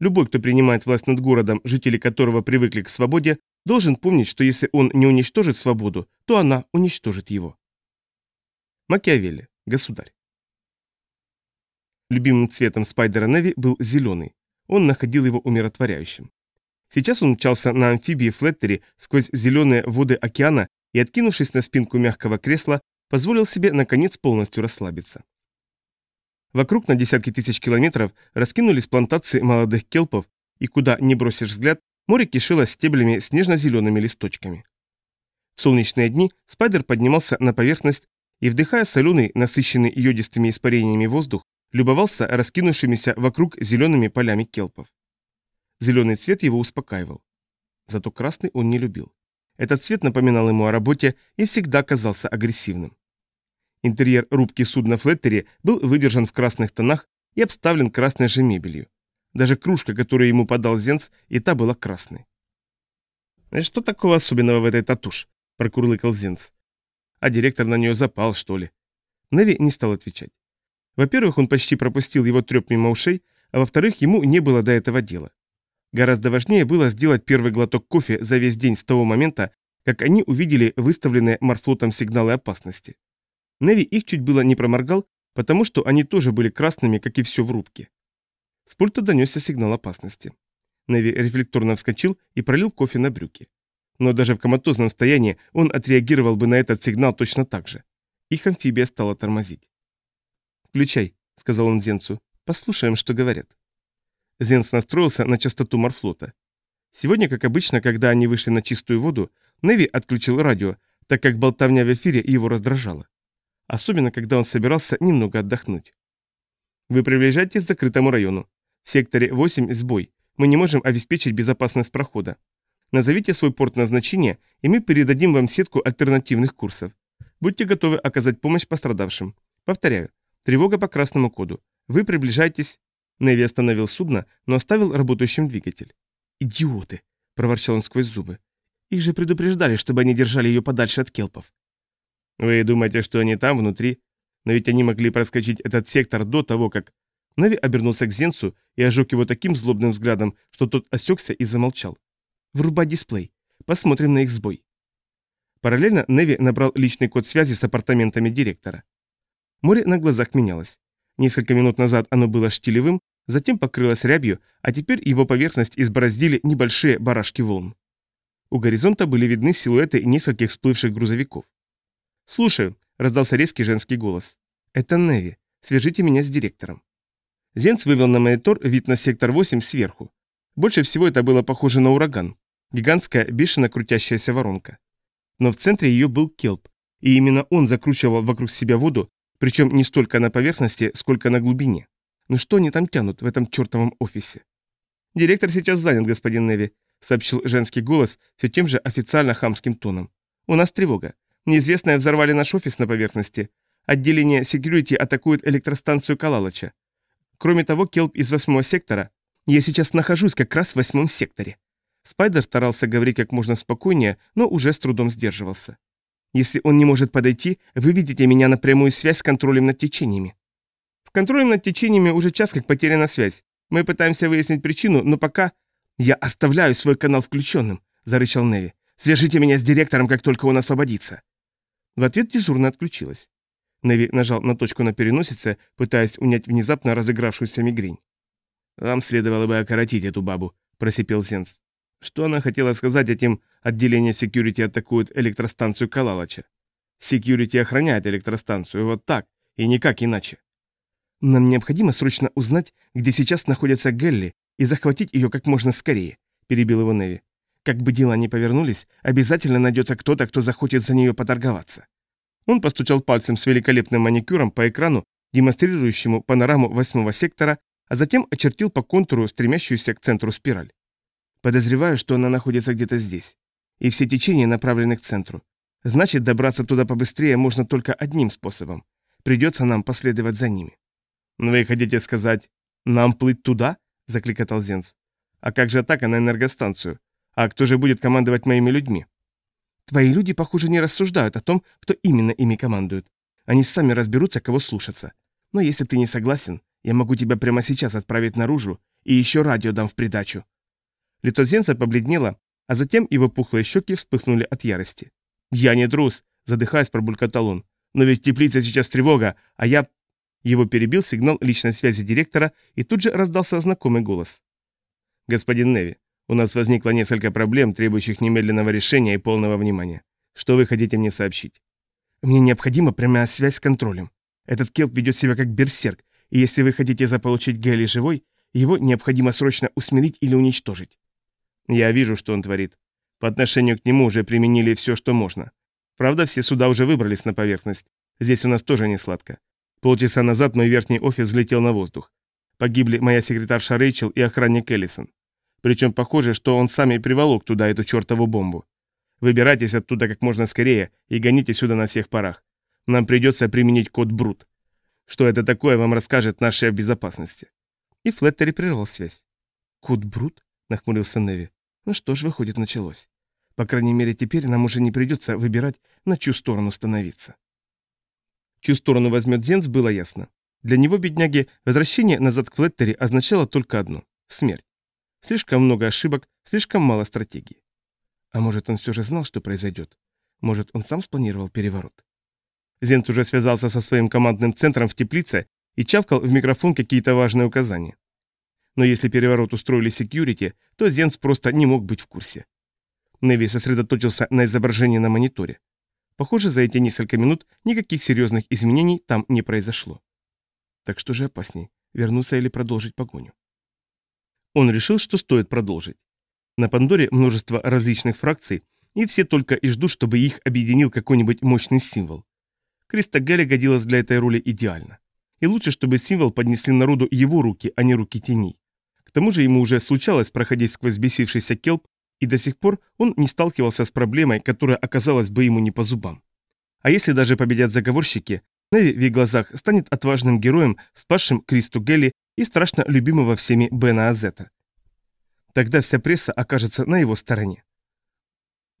Любой, кто принимает власть над городом, жители которого привыкли к свободе, должен помнить, что если он не уничтожит свободу, то она уничтожит его. Макиавелли, государь. Любимым цветом Спайдера Неви был зеленый. Он находил его умиротворяющим. Сейчас он мчался на амфибии Флеттери сквозь зеленые воды океана и, откинувшись на спинку мягкого кресла, позволил себе, наконец, полностью расслабиться. Вокруг на десятки тысяч километров раскинулись плантации молодых келпов, и куда не бросишь взгляд, море кишило стеблями с нежно-зелеными листочками. В солнечные дни спайдер поднимался на поверхность и, вдыхая соленый, насыщенный йодистыми испарениями воздух, любовался раскинувшимися вокруг зелеными полями келпов. Зеленый цвет его успокаивал. Зато красный он не любил. Этот цвет напоминал ему о работе и всегда казался агрессивным. Интерьер рубки судна Флеттери был выдержан в красных тонах и обставлен красной же мебелью. Даже кружка, которую ему подал Зенц, и та была красной. «Что такого особенного в этой татуш?» – прокурлыкал Зенц. А директор на нее запал, что ли? Неви не стал отвечать. Во-первых, он почти пропустил его треп мимо ушей, а во-вторых, ему не было до этого дела. Гораздо важнее было сделать первый глоток кофе за весь день с того момента, как они увидели выставленные морфлотом сигналы опасности. Неви их чуть было не проморгал, потому что они тоже были красными, как и все в рубке. С пульта донесся сигнал опасности. Неви рефлекторно вскочил и пролил кофе на брюки. Но даже в коматозном состоянии он отреагировал бы на этот сигнал точно так же. Их амфибия стала тормозить. «Включай», — сказал он Зенцу. «Послушаем, что говорят». Зенц настроился на частоту морфлота. Сегодня, как обычно, когда они вышли на чистую воду, Неви отключил радио, так как болтовня в эфире его раздражала. Особенно, когда он собирался немного отдохнуть. Вы приближаетесь к закрытому району. В секторе 8 сбой. Мы не можем обеспечить безопасность прохода. Назовите свой порт назначения, и мы передадим вам сетку альтернативных курсов. Будьте готовы оказать помощь пострадавшим. Повторяю, тревога по красному коду. Вы приближаетесь Неви остановил судно, но оставил работающим двигатель. «Идиоты!» – проворчал он сквозь зубы. «Их же предупреждали, чтобы они держали ее подальше от келпов». «Вы думаете, что они там, внутри? Но ведь они могли проскочить этот сектор до того, как...» Неви обернулся к Зенцу и ожег его таким злобным взглядом, что тот осекся и замолчал. «Врубай дисплей. Посмотрим на их сбой». Параллельно Неви набрал личный код связи с апартаментами директора. Море на глазах менялось. Несколько минут назад оно было штилевым, затем покрылось рябью, а теперь его поверхность избороздили небольшие барашки волн. У горизонта были видны силуэты нескольких всплывших грузовиков. «Слушаю», — раздался резкий женский голос. «Это Неви. Свяжите меня с директором». Зенц вывел на монитор вид на сектор 8 сверху. Больше всего это было похоже на ураган. Гигантская, бешено крутящаяся воронка. Но в центре ее был келп, и именно он закручивал вокруг себя воду, причем не столько на поверхности, сколько на глубине. Ну что они там тянут в этом чертовом офисе? Директор сейчас занят, господин Неви, сообщил женский голос все тем же официально хамским тоном. У нас тревога. Неизвестные взорвали наш офис на поверхности. Отделение секьюрити атакует электростанцию Калалача. Кроме того, Келп из восьмого сектора. Я сейчас нахожусь как раз в восьмом секторе. Спайдер старался говорить как можно спокойнее, но уже с трудом сдерживался. Если он не может подойти, вы видите меня на прямую связь с контролем над течениями. С контролем над течениями уже час как потеряна связь. Мы пытаемся выяснить причину, но пока... Я оставляю свой канал включенным, зарычал Неви. Свяжите меня с директором, как только он освободится. В ответ дежурно отключилась. Неви нажал на точку на переносице, пытаясь унять внезапно разыгравшуюся мигрень. «Вам следовало бы окоротить эту бабу», – просипел Зенс. Что она хотела сказать этим «отделение секьюрити атакует электростанцию Калалача»? Секьюрити охраняет электростанцию, вот так, и никак иначе. «Нам необходимо срочно узнать, где сейчас находится Гелли, и захватить ее как можно скорее», – перебил его Неви. «Как бы дела ни повернулись, обязательно найдется кто-то, кто захочет за нее поторговаться». Он постучал пальцем с великолепным маникюром по экрану, демонстрирующему панораму восьмого сектора, а затем очертил по контуру стремящуюся к центру спираль. Подозреваю, что она находится где-то здесь. И все течения направлены к центру. Значит, добраться туда побыстрее можно только одним способом. Придется нам последовать за ними. «Но вы хотите сказать, нам плыть туда?» – закликотал Зенц. «А как же атака на энергостанцию? А кто же будет командовать моими людьми?» «Твои люди, похоже, не рассуждают о том, кто именно ими командует. Они сами разберутся, кого слушаться. Но если ты не согласен, Я могу тебя прямо сейчас отправить наружу, и еще радио дам в придачу». Лицо Зенца побледнело, а затем его пухлые щеки вспыхнули от ярости. «Я не трус!» – задыхаясь, пробулькотал он. «Но ведь в теплице сейчас тревога, а я...» Его перебил сигнал личной связи директора, и тут же раздался знакомый голос. «Господин Неви, у нас возникло несколько проблем, требующих немедленного решения и полного внимания. Что вы хотите мне сообщить?» «Мне необходима прямая связь с контролем. Этот келп ведет себя как берсерк, и если вы хотите заполучить Гелли живой, его необходимо срочно усмирить или уничтожить». «Я вижу, что он творит. По отношению к нему уже применили все, что можно. Правда, все суда уже выбрались на поверхность. Здесь у нас тоже не сладко. Полчаса назад мой верхний офис взлетел на воздух. Погибли моя секретарша Рэйчел и охранник Эллисон. Причем похоже, что он сам и приволок туда эту чертову бомбу. Выбирайтесь оттуда как можно скорее и гоните сюда на всех парах. Нам придется применить код Брут. Что это такое, вам расскажет наш шеф безопасности. И Флеттери прервал связь. Код Брут? Нахмурился Неви. Ну что ж, выходит, началось. По крайней мере, теперь нам уже не придется выбирать, на чью сторону становиться. Чью сторону возьмет Зенс, было ясно. Для него, бедняги, возвращение назад к Флеттери означало только одно – смерть. Слишком много ошибок, слишком мало стратегии. А может, он все же знал, что произойдет? Может, он сам спланировал переворот? Зенц уже связался со своим командным центром в теплице и чавкал в микрофон какие-то важные указания. Но если переворот устроили секьюрити, то Зенц просто не мог быть в курсе. Неви сосредоточился на изображении на мониторе. Похоже, за эти несколько минут никаких серьезных изменений там не произошло. Так что же опасней, вернуться или продолжить погоню? Он решил, что стоит продолжить. На Пандоре множество различных фракций, и все только и ждут, чтобы их объединил какой-нибудь мощный символ. Криста Галя годилась для этой роли идеально. И лучше, чтобы символ поднесли народу его руки, а не руки теней. К тому же ему уже случалось проходить сквозь бесившийся келп, и до сих пор он не сталкивался с проблемой, которая оказалась бы ему не по зубам. А если даже победят заговорщики, Неви в их глазах станет отважным героем, спасшим Кристу Гелли и страшно любимого всеми Бена Азета. Тогда вся пресса окажется на его стороне.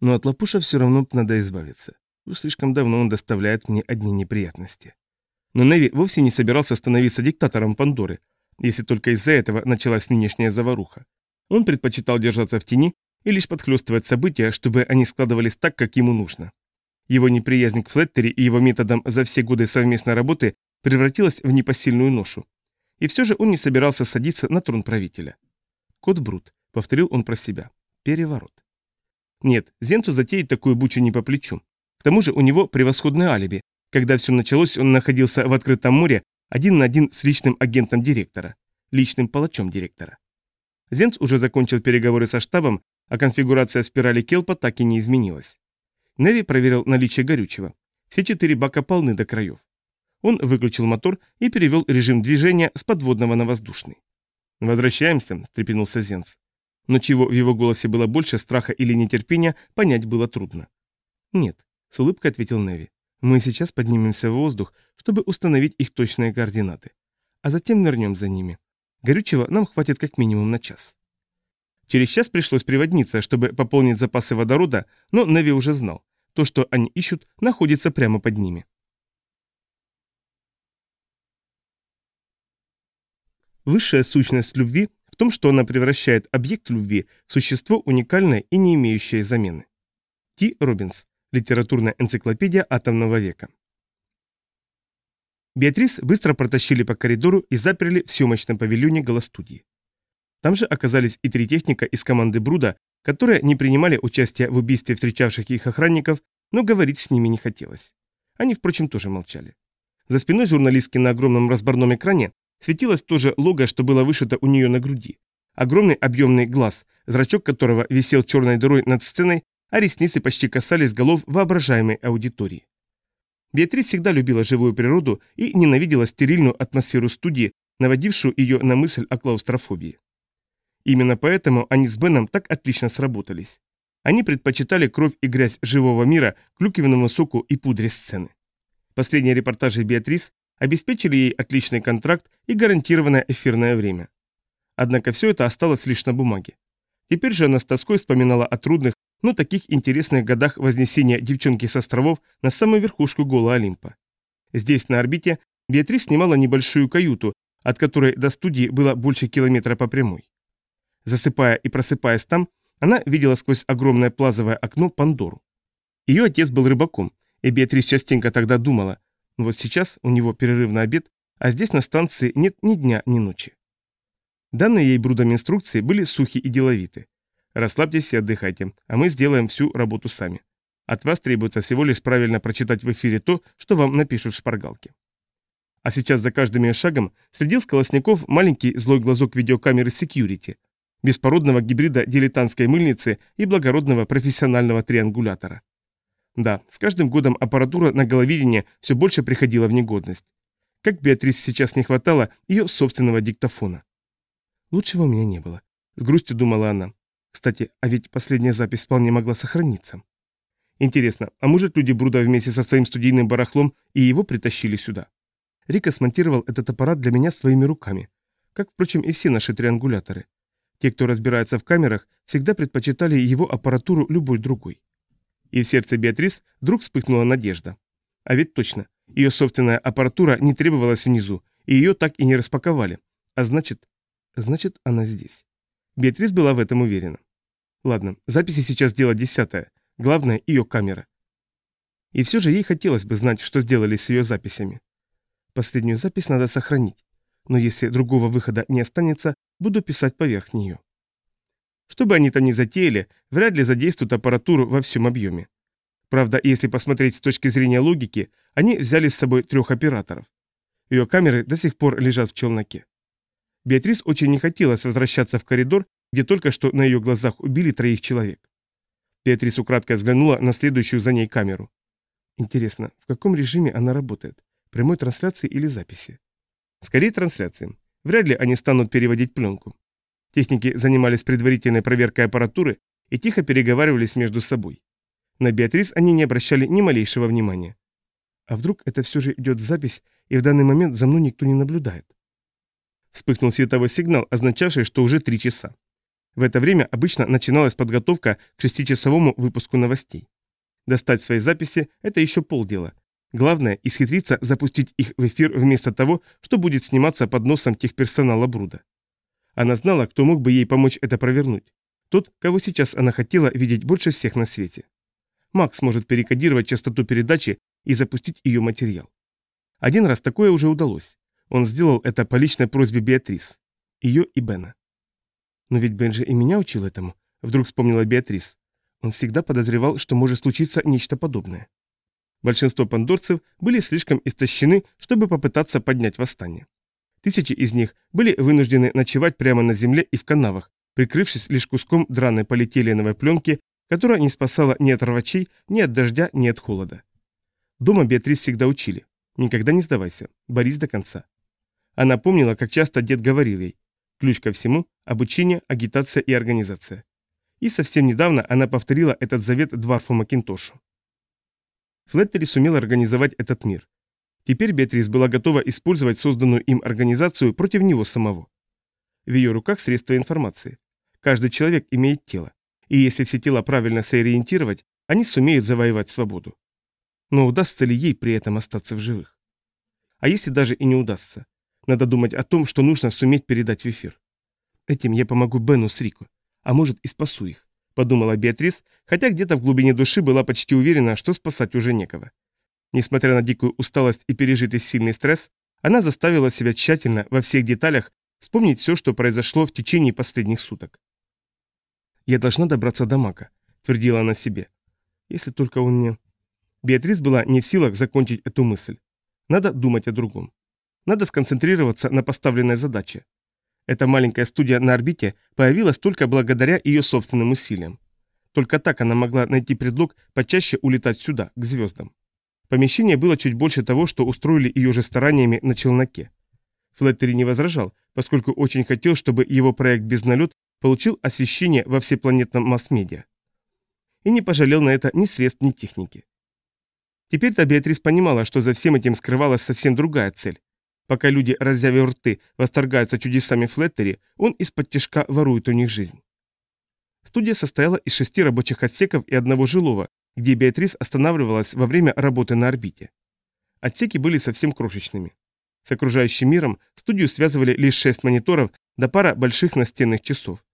Но от Лапуша все равно надо избавиться. Уж слишком давно он доставляет мне одни неприятности. Но Неви вовсе не собирался становиться диктатором Пандоры, если только из-за этого началась нынешняя заваруха. Он предпочитал держаться в тени и лишь подхлестывать события, чтобы они складывались так, как ему нужно. Его неприязнь к Флеттери и его методам за все годы совместной работы превратилась в непосильную ношу. И все же он не собирался садиться на трон правителя. Кот Брут, повторил он про себя. Переворот. Нет, Зенцу затеять такую бучу не по плечу. К тому же у него превосходное алиби. Когда все началось, он находился в открытом море один на один с личным агентом директора, личным палачом директора. Зенц уже закончил переговоры со штабом, а конфигурация спирали Келпа так и не изменилась. Неви проверил наличие горючего. Все четыре бака полны до краев. Он выключил мотор и перевел режим движения с подводного на воздушный. «Возвращаемся», — встрепенулся Зенц. Но чего в его голосе было больше, страха или нетерпения, понять было трудно. «Нет», — с улыбкой ответил Неви. «Мы сейчас поднимемся в воздух, чтобы установить их точные координаты. А затем нырнем за ними. Горючего нам хватит как минимум на час». Через час пришлось приводниться, чтобы пополнить запасы водорода, но Неви уже знал. То, что они ищут, находится прямо под ними. Высшая сущность любви в том, что она превращает объект любви в существо уникальное и не имеющее замены. Ти Робинс. Литературная энциклопедия атомного века. Беатрис быстро протащили по коридору и заперли в съемочном павильоне голостудии. Там же оказались и три техника из команды Бруда, которые не принимали участие в убийстве встречавших их охранников, но говорить с ними не хотелось. Они, впрочем, тоже молчали. За спиной журналистки на огромном разборном экране светилось то же лого, что было вышито у нее на груди. Огромный объемный глаз, зрачок которого висел черной дырой над сценой, а ресницы почти касались голов воображаемой аудитории. Беатрис всегда любила живую природу и ненавидела стерильную атмосферу студии, наводившую ее на мысль о клаустрофобии. Именно поэтому они с Беном так отлично сработались. Они предпочитали кровь и грязь живого мира клюквенному соку и пудре сцены. Последние репортажи Беатрис обеспечили ей отличный контракт и гарантированное эфирное время. Однако все это осталось лишь на бумаге. Теперь же она с тоской вспоминала о трудных, но таких интересных годах вознесения девчонки с островов на самую верхушку Гола Олимпа. Здесь, на орбите, Беатрис снимала небольшую каюту, от которой до студии было больше километра по прямой. Засыпая и просыпаясь там, она видела сквозь огромное плазовое окно Пандору. Ее отец был рыбаком, и Беатрис частенько тогда думала, вот сейчас у него перерыв на обед, а здесь на станции нет ни дня, ни ночи. Данные ей брудом инструкции были сухи и деловиты. Расслабьтесь и отдыхайте, а мы сделаем всю работу сами. От вас требуется всего лишь правильно прочитать в эфире то, что вам напишут в шпаргалке. А сейчас за каждым ее шагом следил Сколосников маленький злой глазок видеокамеры Security, беспородного гибрида дилетантской мыльницы и благородного профессионального триангулятора. Да, с каждым годом аппаратура на головидении все больше приходила в негодность. Как Беатрис сейчас не хватало ее собственного диктофона. Лучшего у меня не было. С грустью думала она. Кстати, а ведь последняя запись вполне могла сохраниться. Интересно, а может люди Бруда вместе со своим студийным барахлом и его притащили сюда? Рика смонтировал этот аппарат для меня своими руками. Как, впрочем, и все наши триангуляторы. Те, кто разбирается в камерах, всегда предпочитали его аппаратуру любой другой. И в сердце Беатрис вдруг вспыхнула надежда. А ведь точно, ее собственная аппаратура не требовалась внизу, и ее так и не распаковали. А значит, значит, она здесь. Беатрис была в этом уверена. Ладно, записи сейчас дело десятое. Главное, ее камера. И все же ей хотелось бы знать, что сделали с ее записями. Последнюю запись надо сохранить. Но если другого выхода не останется, буду писать поверх нее. Что бы они там ни затеяли, вряд ли задействуют аппаратуру во всем объеме. Правда, если посмотреть с точки зрения логики, они взяли с собой трех операторов. Ее камеры до сих пор лежат в челноке. Беатрис очень не хотелось возвращаться в коридор, где только что на ее глазах убили троих человек. Беатрис украдкой взглянула на следующую за ней камеру. Интересно, в каком режиме она работает? Прямой трансляции или записи? Скорее трансляции. Вряд ли они станут переводить пленку. Техники занимались предварительной проверкой аппаратуры и тихо переговаривались между собой. На Беатрис они не обращали ни малейшего внимания. А вдруг это все же идет запись, и в данный момент за мной никто не наблюдает? Вспыхнул световой сигнал, означавший, что уже три часа. В это время обычно начиналась подготовка к шестичасовому выпуску новостей. Достать свои записи – это еще полдела. Главное – исхитриться запустить их в эфир вместо того, что будет сниматься под носом техперсонала Бруда. Она знала, кто мог бы ей помочь это провернуть. Тот, кого сейчас она хотела видеть больше всех на свете. Макс может перекодировать частоту передачи и запустить ее материал. Один раз такое уже удалось. Он сделал это по личной просьбе Беатрис. Ее и Бена. Но ведь Бен же и меня учил этому, вдруг вспомнила Беатрис. Он всегда подозревал, что может случиться нечто подобное. Большинство пандорцев были слишком истощены, чтобы попытаться поднять восстание. Тысячи из них были вынуждены ночевать прямо на земле и в канавах, прикрывшись лишь куском драной полиэтиленовой пленки, которая не спасала ни от рвачей, ни от дождя, ни от холода. Дома Беатрис всегда учили. Никогда не сдавайся, борись до конца. Она помнила, как часто дед говорил ей. Ключ ко всему – обучение, агитация и организация. И совсем недавно она повторила этот завет Дварфу Макинтошу. Флеттери сумел организовать этот мир. Теперь Беатрис была готова использовать созданную им организацию против него самого. В ее руках средства информации. Каждый человек имеет тело. И если все тела правильно сориентировать, они сумеют завоевать свободу. Но удастся ли ей при этом остаться в живых? А если даже и не удастся? Надо думать о том, что нужно суметь передать в эфир. Этим я помогу Бену с Рико, а может и спасу их, подумала Беатрис, хотя где-то в глубине души была почти уверена, что спасать уже некого. Несмотря на дикую усталость и пережитый сильный стресс, она заставила себя тщательно, во всех деталях, вспомнить все, что произошло в течение последних суток. «Я должна добраться до Мака», — твердила она себе. «Если только он не...» Беатрис была не в силах закончить эту мысль. Надо думать о другом. Надо сконцентрироваться на поставленной задаче. Эта маленькая студия на орбите появилась только благодаря ее собственным усилиям. Только так она могла найти предлог почаще улетать сюда, к звездам. Помещение было чуть больше того, что устроили ее же стараниями на челноке. Флеттери не возражал, поскольку очень хотел, чтобы его проект «Безналет» получил освещение во всепланетном масс-медиа. И не пожалел на это ни средств, ни техники. Теперь-то Беатрис понимала, что за всем этим скрывалась совсем другая цель. Пока люди, разъявив рты, восторгаются чудесами Флеттери, он из-под тяжка ворует у них жизнь. Студия состояла из шести рабочих отсеков и одного жилого, где Беатрис останавливалась во время работы на орбите. Отсеки были совсем крошечными. С окружающим миром студию связывали лишь шесть мониторов да пара больших настенных часов.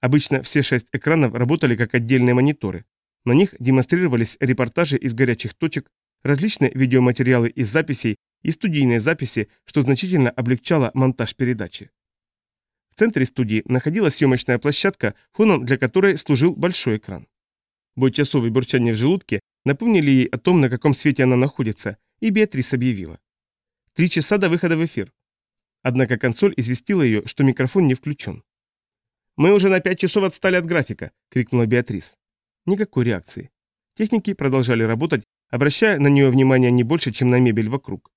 Обычно все шесть экранов работали как отдельные мониторы. На них демонстрировались репортажи из горячих точек, различные видеоматериалы из записей и студийные записи, что значительно облегчало монтаж передачи. В центре студии находилась съемочная площадка, фоном для которой служил большой экран. Бой часов в желудке напомнили ей о том, на каком свете она находится, и Беатрис объявила. Три часа до выхода в эфир. Однако консоль известила ее, что микрофон не включен. «Мы уже на пять часов отстали от графика!» — крикнула Беатрис. Никакой реакции. Техники продолжали работать, обращая на нее внимание не больше, чем на мебель вокруг.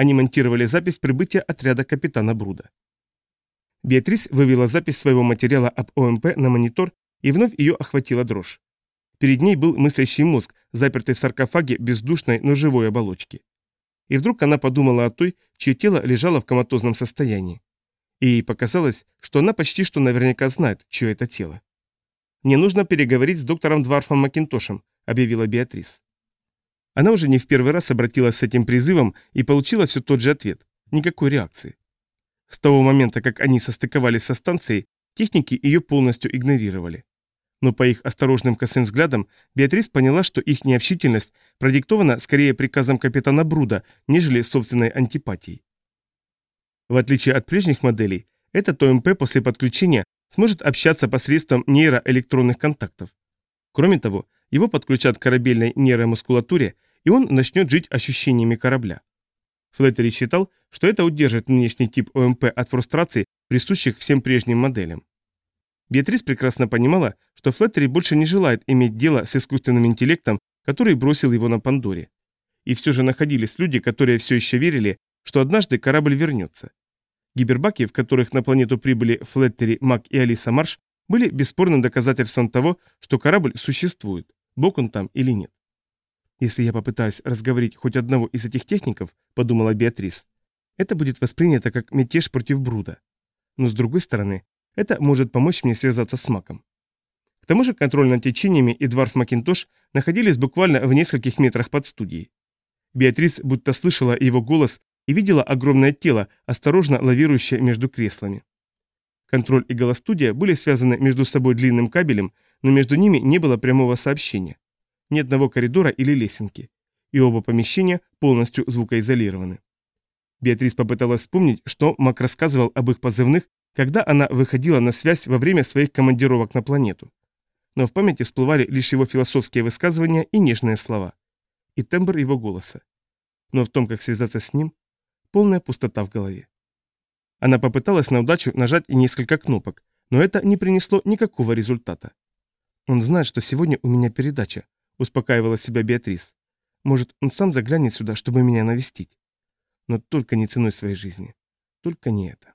Они монтировали запись прибытия отряда капитана Бруда. Беатрис вывела запись своего материала об ОМП на монитор, и вновь ее охватила дрожь. Перед ней был мыслящий мозг, запертый в саркофаге бездушной, но живой оболочки. И вдруг она подумала о той, чье тело лежало в коматозном состоянии. И ей показалось, что она почти что наверняка знает, чье это тело. «Мне нужно переговорить с доктором Дварфом Макинтошем», — объявила Беатрис. Она уже не в первый раз обратилась с этим призывом и получила все тот же ответ. Никакой реакции. С того момента, как они состыковались со станцией, техники ее полностью игнорировали. Но по их осторожным косым взглядам Беатрис поняла, что их необщительность продиктована скорее приказом капитана Бруда, нежели собственной антипатией. В отличие от прежних моделей, этот ОМП после подключения сможет общаться посредством нейроэлектронных контактов. Кроме того, его подключат к корабельной нейромускулатуре, и он начнет жить ощущениями корабля. Флеттери считал, что это удержит нынешний тип ОМП от фрустраций, присущих всем прежним моделям. Беатрис прекрасно понимала, что Флеттери больше не желает иметь дело с искусственным интеллектом, который бросил его на Пандоре. И все же находились люди, которые все еще верили, что однажды корабль вернется. Гибербаки, в которых на планету прибыли Флеттери, Мак и Алиса Марш, были бесспорным доказательством того, что корабль существует, бог он там или нет. Если я попытаюсь разговорить хоть одного из этих техников, подумала Беатрис, это будет воспринято как мятеж против Бруда. Но с другой стороны, это может помочь мне связаться с Маком. К тому же контроль над течениями и Дварф Макинтош находились буквально в нескольких метрах под студией. Беатрис будто слышала его голос и видела огромное тело, осторожно лавирующее между креслами. Контроль и голостудия были связаны между собой длинным кабелем, но между ними не было прямого сообщения ни одного коридора или лесенки, и оба помещения полностью звукоизолированы. Беатрис попыталась вспомнить, что Мак рассказывал об их позывных, когда она выходила на связь во время своих командировок на планету. Но в памяти всплывали лишь его философские высказывания и нежные слова. И тембр его голоса. Но в том, как связаться с ним, полная пустота в голове. Она попыталась на удачу нажать несколько кнопок, но это не принесло никакого результата. Он знает, что сегодня у меня передача, успокаивала себя Беатрис. Может, он сам заглянет сюда, чтобы меня навестить. Но только не ценой своей жизни. Только не это.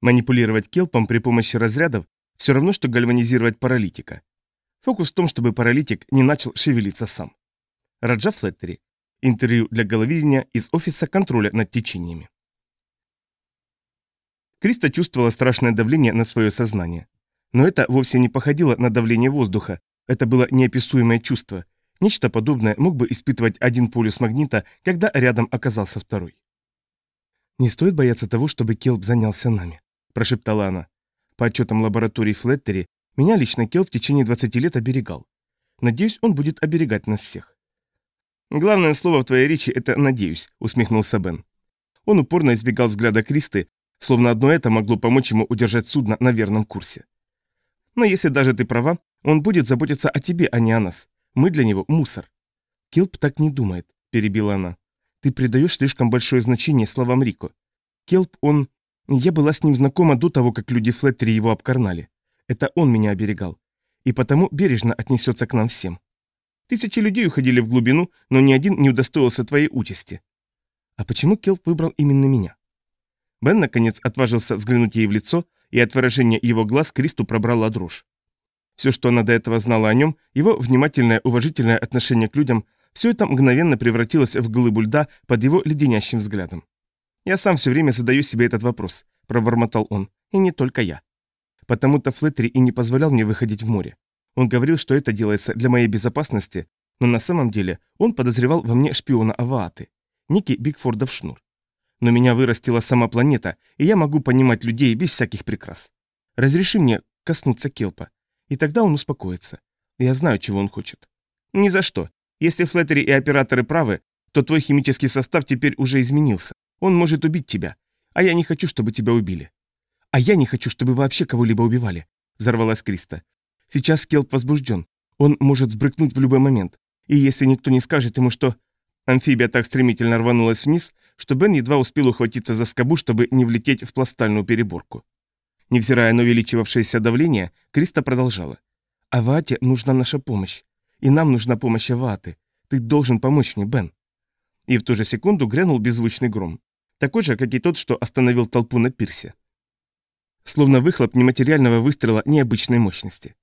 Манипулировать келпом при помощи разрядов все равно, что гальванизировать паралитика. Фокус в том, чтобы паралитик не начал шевелиться сам. Раджа Флеттери. Интервью для головидения из офиса контроля над течениями. Криста чувствовала страшное давление на свое сознание. Но это вовсе не походило на давление воздуха, это было неописуемое чувство. Нечто подобное мог бы испытывать один полюс магнита, когда рядом оказался второй. «Не стоит бояться того, чтобы Келп занялся нами», – прошептала она. «По отчетам лаборатории Флеттери, меня лично Келп в течение 20 лет оберегал. Надеюсь, он будет оберегать нас всех». «Главное слово в твоей речи – это «надеюсь», – усмехнулся Бен. Он упорно избегал взгляда Кристы, словно одно это могло помочь ему удержать судно на верном курсе. Но если даже ты права, он будет заботиться о тебе, а не о нас. Мы для него мусор. Келп так не думает, перебила она. Ты придаешь слишком большое значение словам Рико. Келп, он... Я была с ним знакома до того, как люди Флеттери его обкарнали. Это он меня оберегал. И потому бережно отнесется к нам всем. Тысячи людей уходили в глубину, но ни один не удостоился твоей участи. А почему Келп выбрал именно меня? Бен, наконец, отважился взглянуть ей в лицо, и от выражения его глаз Кристу пробрала дрожь. Все, что она до этого знала о нем, его внимательное, уважительное отношение к людям, все это мгновенно превратилось в глыбу льда под его леденящим взглядом. «Я сам все время задаю себе этот вопрос», – пробормотал он, – «и не только я». Потому-то Флеттери и не позволял мне выходить в море. Он говорил, что это делается для моей безопасности, Но на самом деле он подозревал во мне шпиона Авааты, некий Бигфордов шнур. Но меня вырастила сама планета, и я могу понимать людей без всяких прикрас. Разреши мне коснуться Келпа, и тогда он успокоится. Я знаю, чего он хочет. Ни за что. Если Флеттери и операторы правы, то твой химический состав теперь уже изменился. Он может убить тебя. А я не хочу, чтобы тебя убили. А я не хочу, чтобы вообще кого-либо убивали, взорвалась Криста. Сейчас Келп возбужден. Он может сбрыкнуть в любой момент. И если никто не скажет ему, что... Амфибия так стремительно рванулась вниз, что Бен едва успел ухватиться за скобу, чтобы не влететь в пластальную переборку. Невзирая на увеличивавшееся давление, Криста продолжала. «Авате нужна наша помощь. И нам нужна помощь Аваты. Ты должен помочь мне, Бен». И в ту же секунду грянул беззвучный гром. Такой же, как и тот, что остановил толпу на пирсе. Словно выхлоп нематериального выстрела необычной мощности.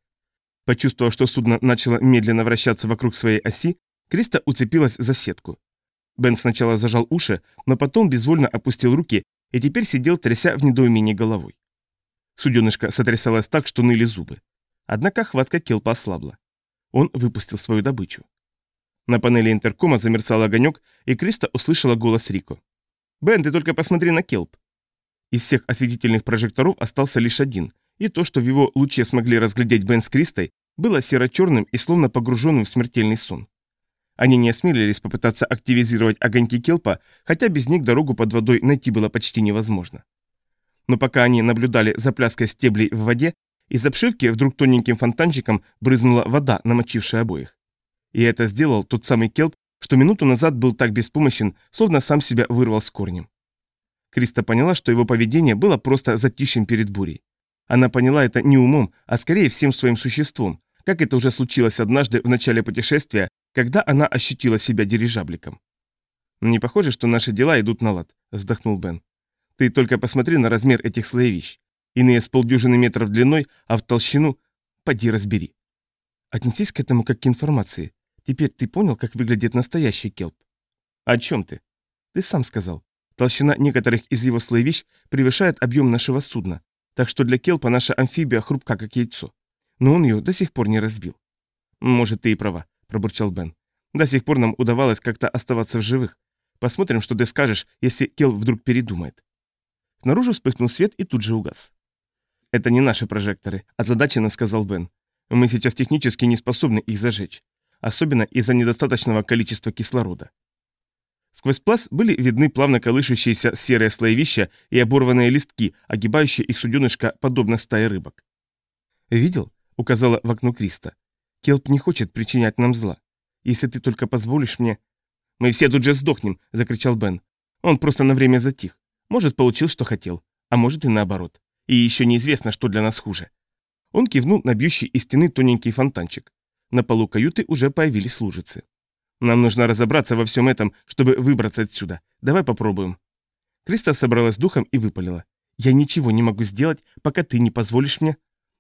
Почувствовав, что судно начало медленно вращаться вокруг своей оси, Криста уцепилась за сетку. Бен сначала зажал уши, но потом безвольно опустил руки и теперь сидел, тряся в недоумении головой. Суденышко сотрясалось так, что ныли зубы. Однако хватка Келпа ослабла. Он выпустил свою добычу. На панели интеркома замерцал огонек, и Криста услышала голос Рико. «Бен, ты только посмотри на Келп!» Из всех осветительных прожекторов остался лишь один, и то, что в его луче смогли разглядеть Бен с Кристой, было серо-черным и словно погруженным в смертельный сон. Они не осмелились попытаться активизировать огоньки Келпа, хотя без них дорогу под водой найти было почти невозможно. Но пока они наблюдали за пляской стеблей в воде, из обшивки вдруг тоненьким фонтанчиком брызнула вода, намочившая обоих. И это сделал тот самый Келп, что минуту назад был так беспомощен, словно сам себя вырвал с корнем. Криста поняла, что его поведение было просто затишьем перед бурей. Она поняла это не умом, а скорее всем своим существом, как это уже случилось однажды в начале путешествия, когда она ощутила себя дирижабликом. «Не похоже, что наши дела идут на лад», — вздохнул Бен. «Ты только посмотри на размер этих слоевищ. Иные с полдюжины метров длиной, а в толщину... Поди разбери». «Отнесись к этому как к информации. Теперь ты понял, как выглядит настоящий келп?» «О чем ты?» «Ты сам сказал. Толщина некоторых из его слоевищ превышает объем нашего судна, так что для келпа наша амфибия хрупка, как яйцо. Но он ее до сих пор не разбил». «Может, ты и права пробурчал Бен. До сих пор нам удавалось как-то оставаться в живых. Посмотрим, что ты скажешь, если Кел вдруг передумает. Снаружи вспыхнул свет и тут же угас. Это не наши прожекторы, а задача, сказал Бен. Мы сейчас технически не способны их зажечь, особенно из-за недостаточного количества кислорода. Сквозь пласт были видны плавно колышущиеся серые слоевища и оборванные листки, огибающие их суденышко, подобно стае рыбок. «Видел?» — указала в окно Криста. Келп не хочет причинять нам зла. Если ты только позволишь мне...» «Мы все тут же сдохнем!» — закричал Бен. Он просто на время затих. Может, получил, что хотел, а может и наоборот. И еще неизвестно, что для нас хуже. Он кивнул на бьющий из стены тоненький фонтанчик. На полу каюты уже появились лужицы. «Нам нужно разобраться во всем этом, чтобы выбраться отсюда. Давай попробуем». Криста собралась духом и выпалила. «Я ничего не могу сделать, пока ты не позволишь мне».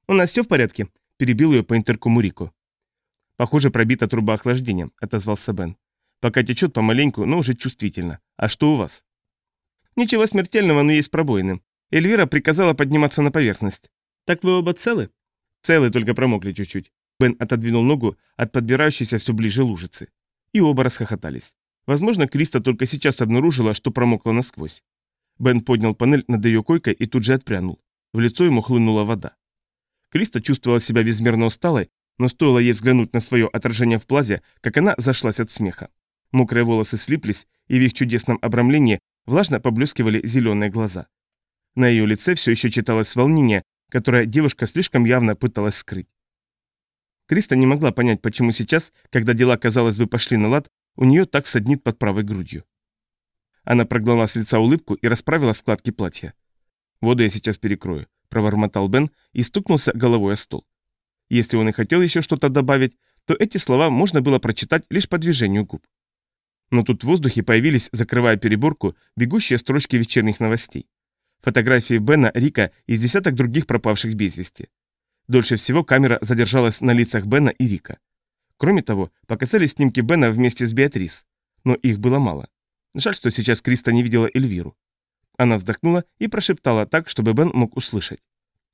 «У нас все в порядке?» – перебил ее по интеркому Рико. «Похоже, пробита труба охлаждения», — отозвался Бен. «Пока течет помаленьку, но уже чувствительно. А что у вас?» «Ничего смертельного, но есть пробоины. Эльвира приказала подниматься на поверхность. Так вы оба целы?» «Целы, только промокли чуть-чуть». Бен отодвинул ногу от подбирающейся все ближе лужицы. И оба расхохотались. Возможно, Криста только сейчас обнаружила, что промокла насквозь. Бен поднял панель над ее койкой и тут же отпрянул. В лицо ему хлынула вода. Криста чувствовала себя безмерно усталой но стоило ей взглянуть на свое отражение в плазе, как она зашлась от смеха. Мокрые волосы слиплись, и в их чудесном обрамлении влажно поблескивали зеленые глаза. На ее лице все еще читалось волнение, которое девушка слишком явно пыталась скрыть. Криста не могла понять, почему сейчас, когда дела, казалось бы, пошли на лад, у нее так саднит под правой грудью. Она прогнала с лица улыбку и расправила складки платья. «Воду я сейчас перекрою», — пробормотал Бен и стукнулся головой о стол. Если он и хотел еще что-то добавить, то эти слова можно было прочитать лишь по движению губ. Но тут в воздухе появились, закрывая переборку, бегущие строчки вечерних новостей. Фотографии Бена, Рика и десяток других пропавших без вести. Дольше всего камера задержалась на лицах Бена и Рика. Кроме того, показали снимки Бена вместе с Беатрис. Но их было мало. Жаль, что сейчас Криста не видела Эльвиру. Она вздохнула и прошептала так, чтобы Бен мог услышать.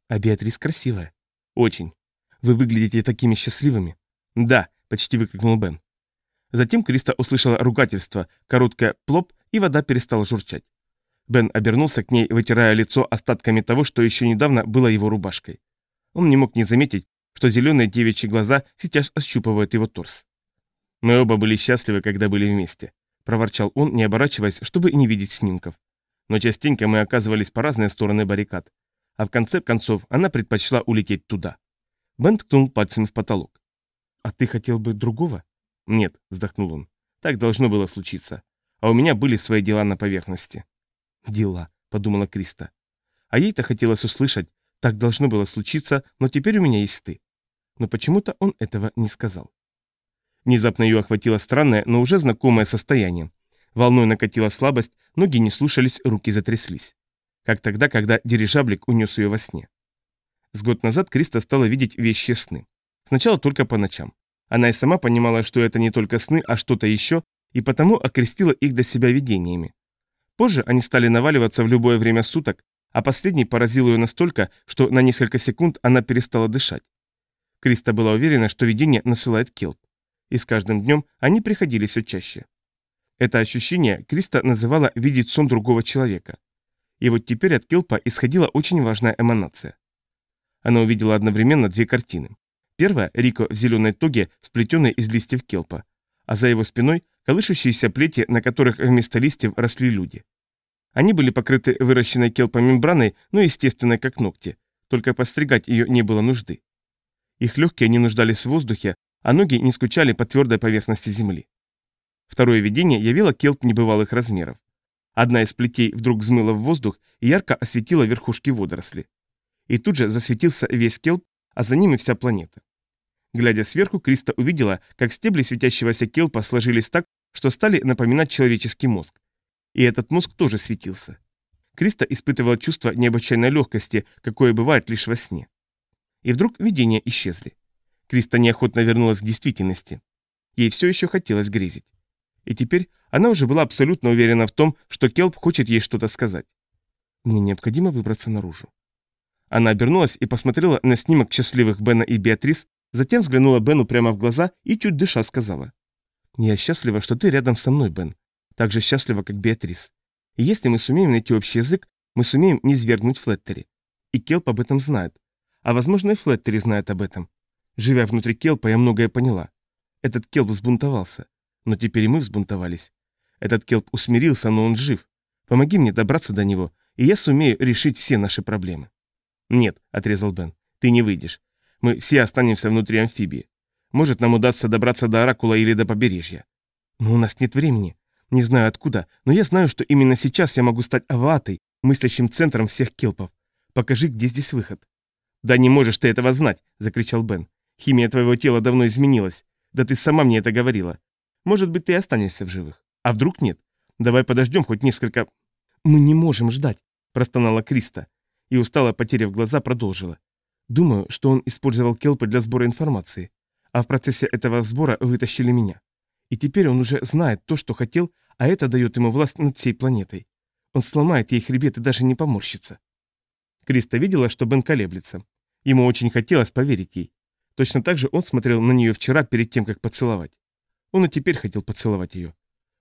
«А Беатрис красивая». «Очень. Вы выглядите такими счастливыми». «Да», — почти выкрикнул Бен. Затем Криста услышала ругательство, короткое плоп, и вода перестала журчать. Бен обернулся к ней, вытирая лицо остатками того, что еще недавно было его рубашкой. Он не мог не заметить, что зеленые девичьи глаза сейчас ощупывают его торс. «Мы оба были счастливы, когда были вместе», — проворчал он, не оборачиваясь, чтобы не видеть снимков. Но частенько мы оказывались по разные стороны баррикад. А в конце концов она предпочла улететь туда. Бен ткнул пальцем в потолок. «А ты хотел бы другого?» «Нет», — вздохнул он. «Так должно было случиться. А у меня были свои дела на поверхности». «Дела», — подумала Криста. А ей-то хотелось услышать, так должно было случиться, но теперь у меня есть ты. Но почему-то он этого не сказал. Внезапно ее охватило странное, но уже знакомое состояние. Волной накатила слабость, ноги не слушались, руки затряслись. Как тогда, когда дирижаблик унес ее во сне. С год назад Криста стала видеть вещи сны. Сначала только по ночам. Она и сама понимала, что это не только сны, а что-то еще, и потому окрестила их для себя видениями. Позже они стали наваливаться в любое время суток, а последний поразил ее настолько, что на несколько секунд она перестала дышать. Криста была уверена, что видение насылает Келп. И с каждым днем они приходили все чаще. Это ощущение Криста называла «видеть сон другого человека». И вот теперь от Келпа исходила очень важная эманация. Она увидела одновременно две картины. Первая – Рико в зеленой тоге, сплетенной из листьев Келпа, а за его спиной – колышущиеся плети, на которых вместо листьев росли люди. Они были покрыты выращенной Келпа мембраной, но естественной как ногти, только постригать ее не было нужды. Их легкие не нуждались в воздухе, а ноги не скучали по твердой поверхности земли. Второе видение явило келп небывалых размеров. Одна из плетей вдруг взмыла в воздух и ярко осветила верхушки водоросли. И тут же засветился весь келп, а за ним и вся планета. Глядя сверху, Криста увидела, как стебли светящегося келпа сложились так, что стали напоминать человеческий мозг. И этот мозг тоже светился. Криста испытывала чувство необычайной легкости, какое бывает лишь во сне. И вдруг видения исчезли. Криста неохотно вернулась к действительности. Ей все еще хотелось грезить. И теперь она уже была абсолютно уверена в том, что Келп хочет ей что-то сказать. Мне необходимо выбраться наружу. Она обернулась и посмотрела на снимок счастливых Бена и Беатрис, затем взглянула Бену прямо в глаза и чуть дыша сказала. «Я счастлива, что ты рядом со мной, Бен. Так же счастлива, как Беатрис. И если мы сумеем найти общий язык, мы сумеем не свергнуть Флеттери. И Келп об этом знает. А возможно и Флеттери знает об этом. Живя внутри Келпа, я многое поняла. Этот Келп взбунтовался. Но теперь и мы взбунтовались. Этот Келп усмирился, но он жив. Помоги мне добраться до него, и я сумею решить все наши проблемы. Нет, отрезал Бен, ты не выйдешь. Мы все останемся внутри амфибии. Может, нам удастся добраться до Оракула или до побережья. Но у нас нет времени. Не знаю откуда, но я знаю, что именно сейчас я могу стать аватой, мыслящим центром всех келпов. Покажи, где здесь выход. Да не можешь ты этого знать, закричал Бен. Химия твоего тела давно изменилась. Да ты сама мне это говорила. Может быть, ты останешься в живых. А вдруг нет? Давай подождем хоть несколько... Мы не можем ждать, простонала Криста. И устало, потеряв глаза, продолжила. Думаю, что он использовал Келпа для сбора информации. А в процессе этого сбора вытащили меня. И теперь он уже знает то, что хотел, а это дает ему власть над всей планетой. Он сломает ей хребет и даже не поморщится. Криста видела, что Бен колеблется. Ему очень хотелось поверить ей. Точно так же он смотрел на нее вчера перед тем, как поцеловать. Он и теперь хотел поцеловать ее.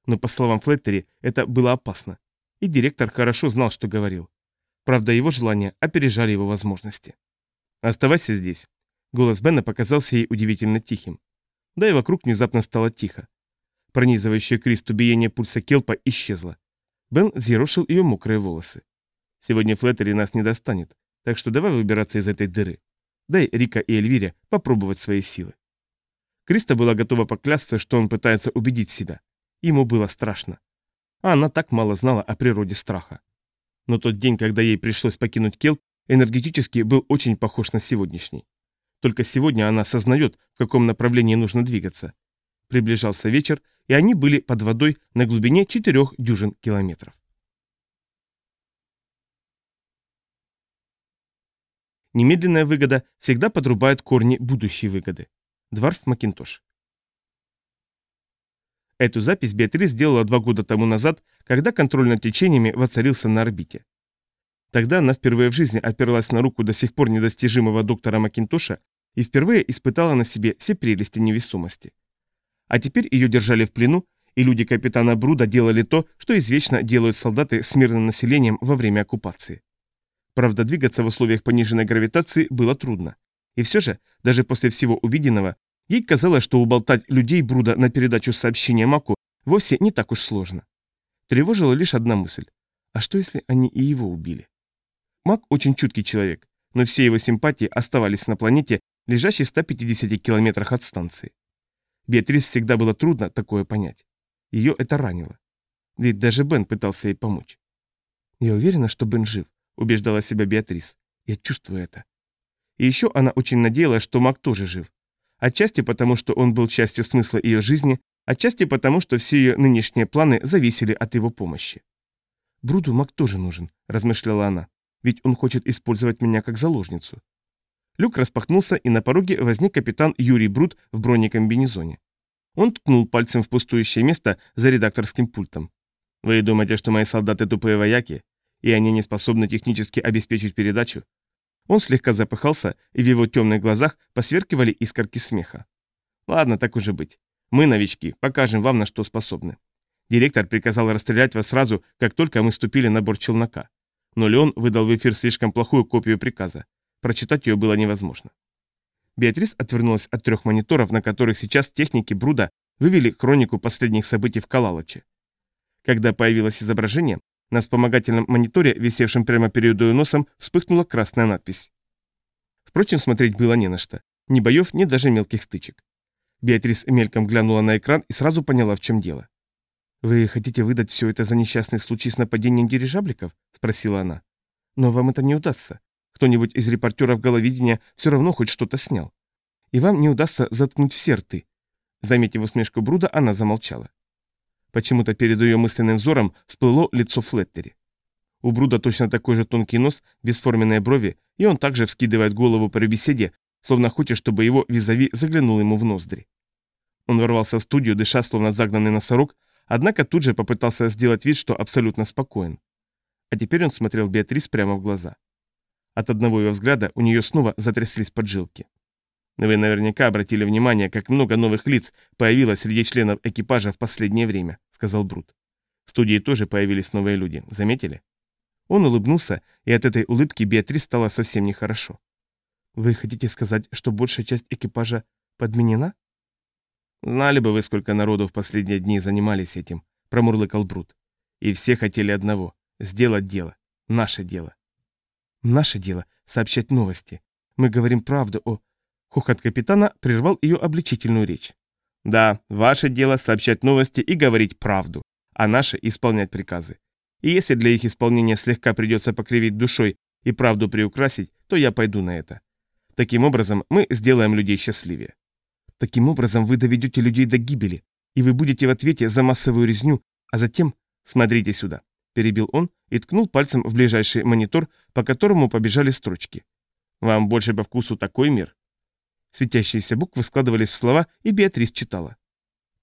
Но, по словам Флеттери, это было опасно. И директор хорошо знал, что говорил. Правда, его желания опережали его возможности. «Оставайся здесь». Голос Бена показался ей удивительно тихим. Да и вокруг внезапно стало тихо. Пронизывающее Кристу биение пульса Келпа исчезло. Бен взъерошил ее мокрые волосы. «Сегодня Флеттери нас не достанет, так что давай выбираться из этой дыры. Дай Рика и Эльвире попробовать свои силы». Криста была готова поклясться, что он пытается убедить себя. Ему было страшно. А она так мало знала о природе страха. Но тот день, когда ей пришлось покинуть Келп, энергетически был очень похож на сегодняшний. Только сегодня она осознает, в каком направлении нужно двигаться. Приближался вечер, и они были под водой на глубине четырех дюжин километров. Немедленная выгода всегда подрубает корни будущей выгоды. Дварф Макинтош. Эту запись Беатрис сделала два года тому назад, когда контроль над течениями воцарился на орбите. Тогда она впервые в жизни оперлась на руку до сих пор недостижимого доктора Макинтоша и впервые испытала на себе все прелести невесомости. А теперь ее держали в плену, и люди капитана Бруда делали то, что извечно делают солдаты с мирным населением во время оккупации. Правда, двигаться в условиях пониженной гравитации было трудно. И все же, даже после всего увиденного, ей казалось, что уболтать людей Бруда на передачу сообщения Маку вовсе не так уж сложно. Тревожила лишь одна мысль. А что, если они и его убили? Мак очень чуткий человек, но все его симпатии оставались на планете, лежащей в 150 километрах от станции. Беатрис всегда было трудно такое понять. Ее это ранило. Ведь даже Бен пытался ей помочь. «Я уверена, что Бен жив», — убеждала себя Беатрис. «Я чувствую это». И еще она очень надеялась, что Мак тоже жив. Отчасти потому, что он был частью смысла ее жизни, отчасти потому, что все ее нынешние планы зависели от его помощи. «Бруду Мак тоже нужен», — размышляла она, «ведь он хочет использовать меня как заложницу». Люк распахнулся, и на пороге возник капитан Юрий Брут в бронекомбинезоне. Он ткнул пальцем в пустующее место за редакторским пультом. «Вы думаете, что мои солдаты тупые вояки, и они не способны технически обеспечить передачу? Он слегка запыхался, и в его темных глазах посверкивали искорки смеха. «Ладно, так уже быть. Мы, новички, покажем вам, на что способны. Директор приказал расстрелять вас сразу, как только мы ступили на борт челнока. Но Леон выдал в эфир слишком плохую копию приказа. Прочитать ее было невозможно. Беатрис отвернулась от трех мониторов, на которых сейчас техники Бруда вывели хронику последних событий в Калалаче. Когда появилось изображение, на вспомогательном мониторе, висевшем прямо перед ее носом, вспыхнула красная надпись. Впрочем, смотреть было не на что. Ни боев, ни даже мелких стычек. Беатрис мельком глянула на экран и сразу поняла, в чем дело. «Вы хотите выдать все это за несчастный случай с нападением дирижабликов?» – спросила она. «Но вам это не удастся. Кто-нибудь из репортеров головидения все равно хоть что-то снял. И вам не удастся заткнуть все рты». Заметив усмешку Бруда, она замолчала. Почему-то перед ее мысленным взором всплыло лицо Флеттери. У Бруда точно такой же тонкий нос, бесформенные брови, и он также вскидывает голову при беседе, словно хочет, чтобы его визави заглянул ему в ноздри. Он ворвался в студию, дыша, словно загнанный носорог, однако тут же попытался сделать вид, что абсолютно спокоен. А теперь он смотрел Беатрис прямо в глаза. От одного его взгляда у нее снова затряслись поджилки. Вы наверняка обратили внимание, как много новых лиц появилось среди членов экипажа в последнее время, сказал Брут. В студии тоже появились новые люди, заметили? Он улыбнулся, и от этой улыбки Беатрис стало совсем нехорошо. Вы хотите сказать, что большая часть экипажа подменена? Знали бы вы, сколько народу в последние дни занимались этим, промурлыкал Брут. И все хотели одного — сделать дело. Наше дело. Наше дело — сообщать новости. Мы говорим правду о Хохот капитана прервал ее обличительную речь. «Да, ваше дело сообщать новости и говорить правду, а наше – исполнять приказы. И если для их исполнения слегка придется покривить душой и правду приукрасить, то я пойду на это. Таким образом, мы сделаем людей счастливее. Таким образом, вы доведете людей до гибели, и вы будете в ответе за массовую резню, а затем... Смотрите сюда», – перебил он и ткнул пальцем в ближайший монитор, по которому побежали строчки. «Вам больше по вкусу такой мир?» Светящиеся буквы складывались в слова, и Беатрис читала.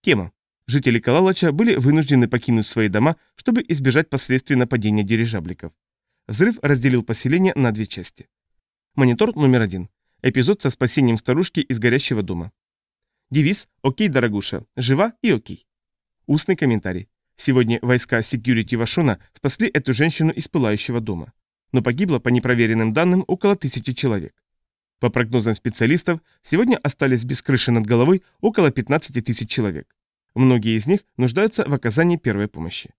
Тема. Жители Калалача были вынуждены покинуть свои дома, чтобы избежать последствий нападения дирижабликов. Взрыв разделил поселение на две части. Монитор номер один. Эпизод со спасением старушки из горящего дома. Девиз «Окей, дорогуша, жива и окей». Устный комментарий. Сегодня войска Security Вашона спасли эту женщину из пылающего дома. Но погибло, по непроверенным данным, около тысячи человек. По прогнозам специалистов, сегодня остались без крыши над головой около 15 тысяч человек. Многие из них нуждаются в оказании первой помощи.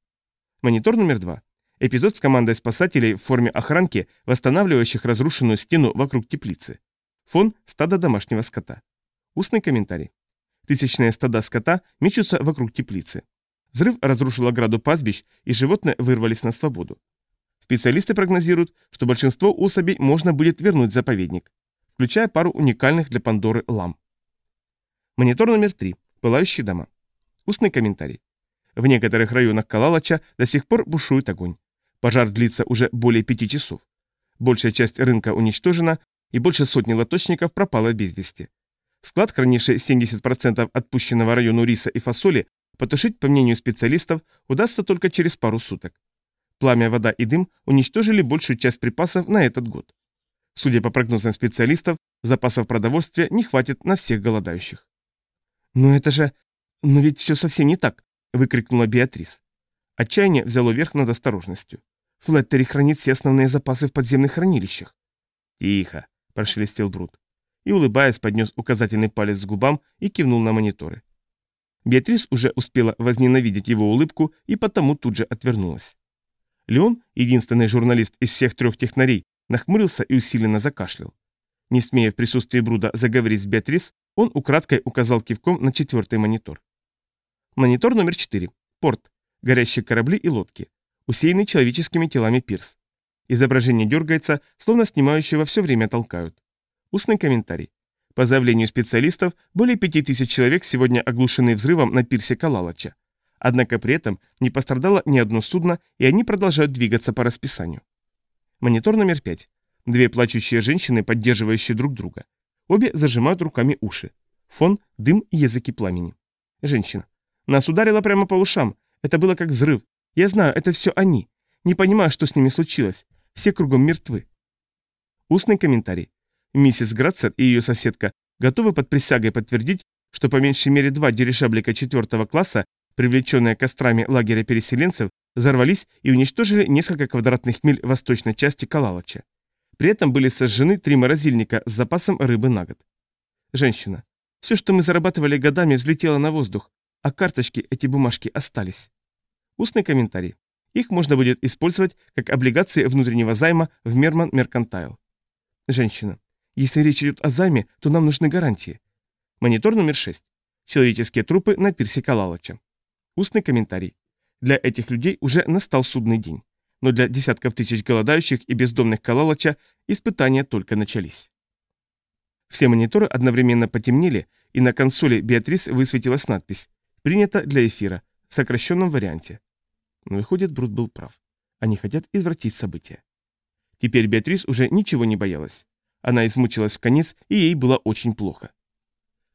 Монитор номер два. Эпизод с командой спасателей в форме охранки, восстанавливающих разрушенную стену вокруг теплицы. Фон – стада домашнего скота. Устный комментарий. Тысячные стада скота мечутся вокруг теплицы. Взрыв разрушил ограду пастбищ, и животные вырвались на свободу. Специалисты прогнозируют, что большинство особей можно будет вернуть в заповедник включая пару уникальных для Пандоры лам. Монитор номер три. Пылающие дома. Устный комментарий. В некоторых районах Калалача до сих пор бушует огонь. Пожар длится уже более пяти часов. Большая часть рынка уничтожена, и больше сотни лоточников пропало без вести. Склад, хранивший 70% отпущенного району риса и фасоли, потушить, по мнению специалистов, удастся только через пару суток. Пламя, вода и дым уничтожили большую часть припасов на этот год. Судя по прогнозам специалистов, запасов продовольствия не хватит на всех голодающих. «Но это же... «Но ведь все совсем не так!» — выкрикнула Беатрис. Отчаяние взяло верх над осторожностью. Флеттери хранит все основные запасы в подземных хранилищах. «Тихо!» – прошелестел Брут. И, улыбаясь, поднес указательный палец к губам и кивнул на мониторы. Беатрис уже успела возненавидеть его улыбку и потому тут же отвернулась. Леон, единственный журналист из всех трех технарей, нахмурился и усиленно закашлял. Не смея в присутствии Бруда заговорить с Беатрис, он украдкой указал кивком на четвертый монитор. Монитор номер четыре. Порт. Горящие корабли и лодки. Усеянный человеческими телами пирс. Изображение дергается, словно снимающего все время толкают. Устный комментарий. По заявлению специалистов, более 5000 человек сегодня оглушены взрывом на пирсе Калалача. Однако при этом не пострадало ни одно судно, и они продолжают двигаться по расписанию. Монитор номер 5. Две плачущие женщины, поддерживающие друг друга. Обе зажимают руками уши. Фон, дым и языки пламени. Женщина. Нас ударило прямо по ушам. Это было как взрыв. Я знаю, это все они. Не понимаю, что с ними случилось. Все кругом мертвы. Устный комментарий. Миссис Грацер и ее соседка готовы под присягой подтвердить, что по меньшей мере два дирижаблика четвертого класса, привлеченные кострами лагеря переселенцев, взорвались и уничтожили несколько квадратных миль восточной части Калалача. При этом были сожжены три морозильника с запасом рыбы на год. Женщина. Все, что мы зарабатывали годами, взлетело на воздух, а карточки, эти бумажки, остались. Устный комментарий. Их можно будет использовать как облигации внутреннего займа в Мерман Меркантайл. Женщина. Если речь идет о займе, то нам нужны гарантии. Монитор номер 6. Человеческие трупы на пирсе Калалача. Устный комментарий. Для этих людей уже настал судный день. Но для десятков тысяч голодающих и бездомных Калалача испытания только начались. Все мониторы одновременно потемнели, и на консоли Беатрис высветилась надпись «Принято для эфира» в сокращенном варианте. Но выходит, Брут был прав. Они хотят извратить события. Теперь Беатрис уже ничего не боялась. Она измучилась в конец, и ей было очень плохо.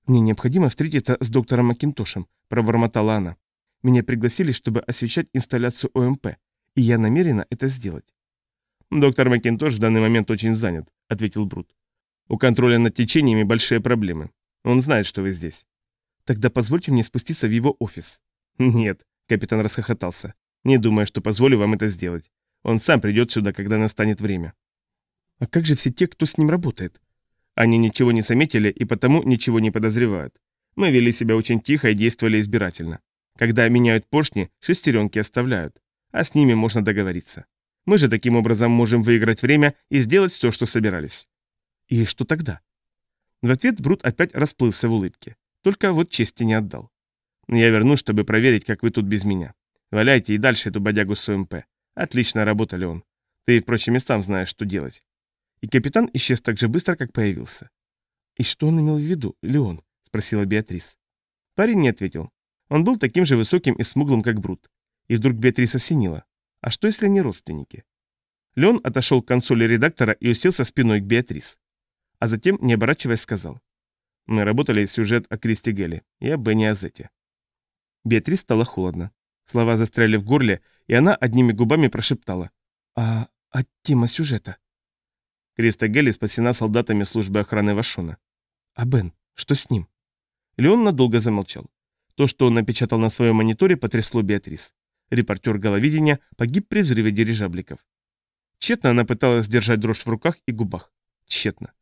«Мне необходимо встретиться с доктором Макинтошем», – пробормотала она. «Меня пригласили, чтобы освещать инсталляцию ОМП, и я намерена это сделать». «Доктор Макинтош в данный момент очень занят», – ответил Брут. «У контроля над течениями большие проблемы. Он знает, что вы здесь». «Тогда позвольте мне спуститься в его офис». «Нет», – капитан расхохотался. Не думаю, что позволю вам это сделать. Он сам придет сюда, когда настанет время. А как же все те, кто с ним работает? Они ничего не заметили и потому ничего не подозревают. Мы вели себя очень тихо и действовали избирательно. Когда меняют поршни, шестеренки оставляют. А с ними можно договориться. Мы же таким образом можем выиграть время и сделать все, что собирались. И что тогда? В ответ Брут опять расплылся в улыбке. Только вот чести не отдал. Я вернусь, чтобы проверить, как вы тут без меня. Валяйте и дальше эту бодягу с ОМП. Отлично работали он. Ты, впрочем, и сам знаешь, что делать. И капитан исчез так же быстро, как появился. «И что он имел в виду, Леон?» – спросила Беатрис. Парень не ответил. Он был таким же высоким и смуглым, как Брут. И вдруг Беатрис осенила. А что, если они родственники? Леон отошел к консоли редактора и уселся спиной к Беатрис. А затем, не оборачиваясь, сказал. Мы работали сюжет о Кристи Гелли и о Бенни Азете. Беатрис стало холодно. Слова застряли в горле, и она одними губами прошептала. «А, а тема сюжета?» Криста Гелли спасена солдатами службы охраны Вашона. «А Бен? Что с ним?» Леон надолго замолчал. То, что он напечатал на своем мониторе, потрясло Беатрис. Репортер головидения погиб при взрыве дирижабликов. Тщетно она пыталась держать дрожь в руках и губах. Тщетно.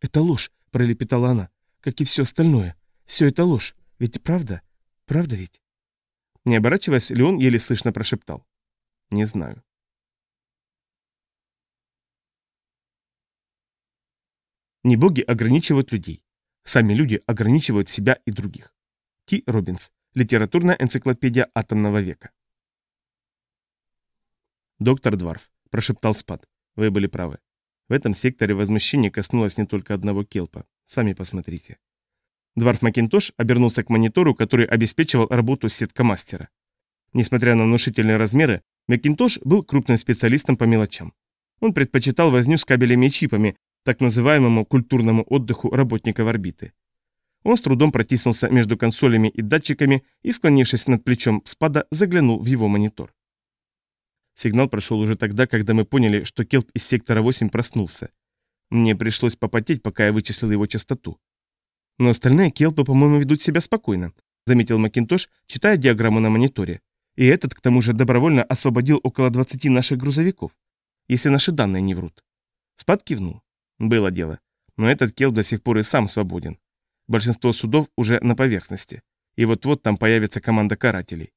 «Это ложь», — пролепетала она, — «как и все остальное. Все это ложь. Ведь правда? Правда ведь?» Не оборачиваясь, Леон еле слышно прошептал. «Не знаю». Не боги ограничивают людей. Сами люди ограничивают себя и других. Ти Робинс. Литературная энциклопедия атомного века. «Доктор Дварф», – прошептал Спад. «Вы были правы. В этом секторе возмущение коснулось не только одного келпа. Сами посмотрите. Дварф Макинтош обернулся к монитору, который обеспечивал работу сеткомастера. Несмотря на внушительные размеры, Макинтош был крупным специалистом по мелочам. Он предпочитал возню с кабелями и чипами, так называемому культурному отдыху работников орбиты. Он с трудом протиснулся между консолями и датчиками и, склонившись над плечом спада, заглянул в его монитор. Сигнал прошел уже тогда, когда мы поняли, что Келп из сектора 8 проснулся. Мне пришлось попотеть, пока я вычислил его частоту. Но остальные келпы, по-моему, ведут себя спокойно. заметил Макинтош, читая диаграмму на мониторе. И этот, к тому же, добровольно освободил около 20 наших грузовиков, если наши данные не врут. Спад кивнул. Было дело. Но этот Кел до сих пор и сам свободен. Большинство судов уже на поверхности. И вот-вот там появится команда карателей.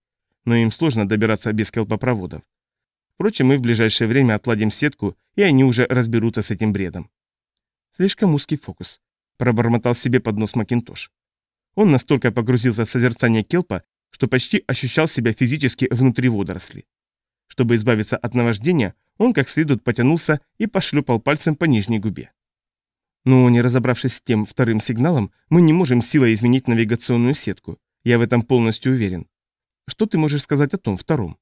Но им сложно добираться без келпопроводов. Впрочем, мы в ближайшее время отладим сетку, и они уже разберутся с этим бредом. Слишком узкий фокус. Пробормотал себе под нос Макинтош. Он настолько погрузился в созерцание келпа, что почти ощущал себя физически внутри водоросли. Чтобы избавиться от наваждения, он как следует потянулся и пошлепал пальцем по нижней губе. Но не разобравшись с тем вторым сигналом, мы не можем силой изменить навигационную сетку. Я в этом полностью уверен. Что ты можешь сказать о том втором?